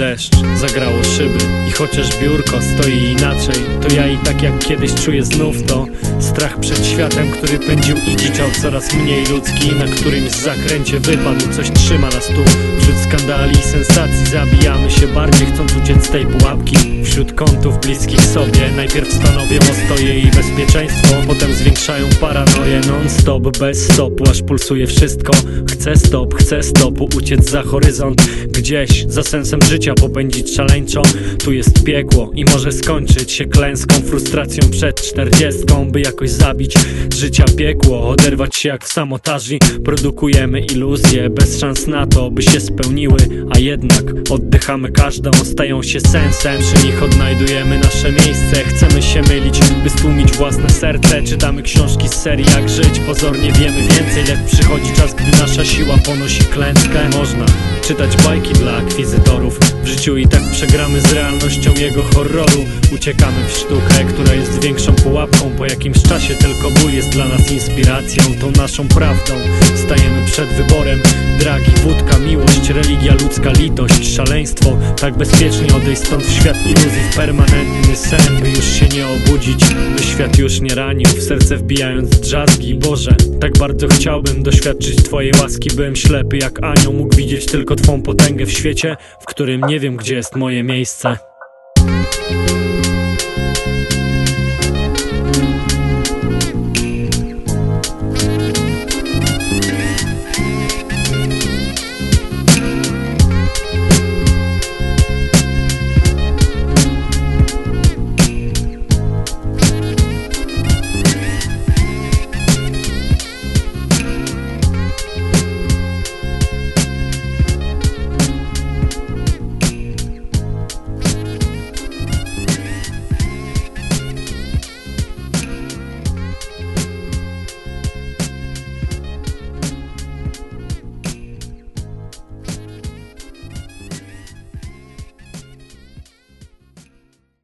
Deszcz zagrało szyby. I chociaż biurko stoi inaczej To ja i tak jak kiedyś czuję znów to. Strach przed światem, który pędził i dziczał coraz mniej ludzki Na którymś zakręcie wypadł, coś trzyma nas tu. Wśród skandali i sensacji zabijamy się bardziej chcąc uciec z tej pułapki. Wśród kątów bliskich sobie Najpierw stanowią ostoje i bezpieczeństwo Potem zwiększają paranoję non-stop, bez stopu Aż pulsuje wszystko. Chcę stop, chcę stopu, uciec za horyzont Gdzieś za sensem życia popędzić szaleńczo. Tu jest piekło i może skończyć się klęską Frustracją przed czterdziestką, by jakoś zabić Życia. Piekło, oderwać się jak w samotaży. Produkujemy iluzje, bez szans na to, by się spełniły A jednak oddychamy każdą, stają się sensem. Przy nich odnajdujemy nasze miejsce. Chcemy się mylić, by stłumić własne serce. Czytamy książki z serii jak żyć. Pozornie wiemy więcej, lecz przychodzi czas, gdy nasza siła ponosi klęskę. Można czytać bajki dla akwizytorów. W życiu i tak przegramy z realnością jego horroru. Uciekamy w sztukę, która jest większą pułapką. Po jakimś czasie tylko ból jest dla nas inspiracją. Tą naszą prawdą Stajemy przed wyborem. Dragi, wódka, miłość, religia, ludzka litość Szaleństwo, tak bezpiecznie odejść stąd w świat iluzji W permanentny sen, by już się nie obudzić. By świat już nie ranił, w serce wbijając drzazgi. Boże, tak bardzo chciałbym doświadczyć Twojej łaski Byłem ślepy jak anioł, mógł widzieć tylko Twą potęgę w świecie W którym nie wiem gdzie jest moje miejsce